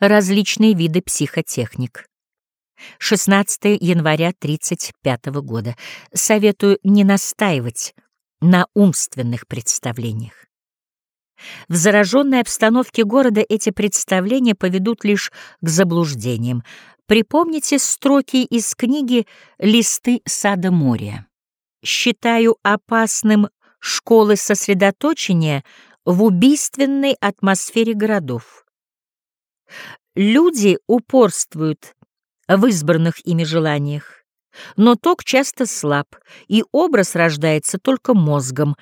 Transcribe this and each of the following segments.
Различные виды психотехник. 16 января 35 года. Советую не настаивать на умственных представлениях. В зараженной обстановке города эти представления поведут лишь к заблуждениям. Припомните строки из книги «Листы сада моря». Считаю опасным школы сосредоточения в убийственной атмосфере городов. Люди упорствуют в избранных ими желаниях, но ток часто слаб, и образ рождается только мозгом.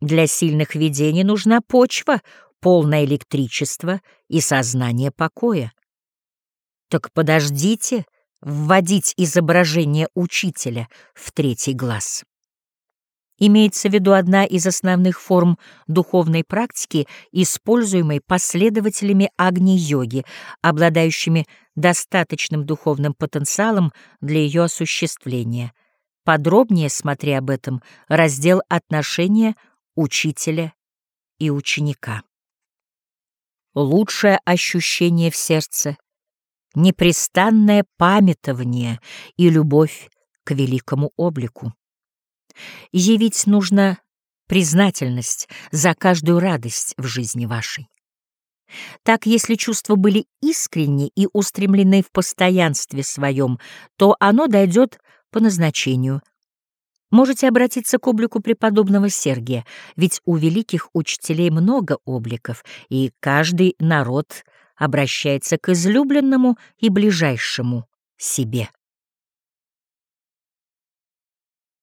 Для сильных видений нужна почва, полное электричество и сознание покоя. Так подождите вводить изображение учителя в третий глаз. Имеется в виду одна из основных форм духовной практики, используемой последователями Агни-йоги, обладающими достаточным духовным потенциалом для ее осуществления. Подробнее смотри об этом раздел «Отношения учителя и ученика». Лучшее ощущение в сердце — непрестанное памятование и любовь к великому облику. Явить нужно признательность за каждую радость в жизни вашей. Так, если чувства были искренни и устремлены в постоянстве своем, то оно дойдет по назначению. Можете обратиться к облику преподобного Сергия, ведь у великих учителей много обликов, и каждый народ обращается к излюбленному и ближайшему себе.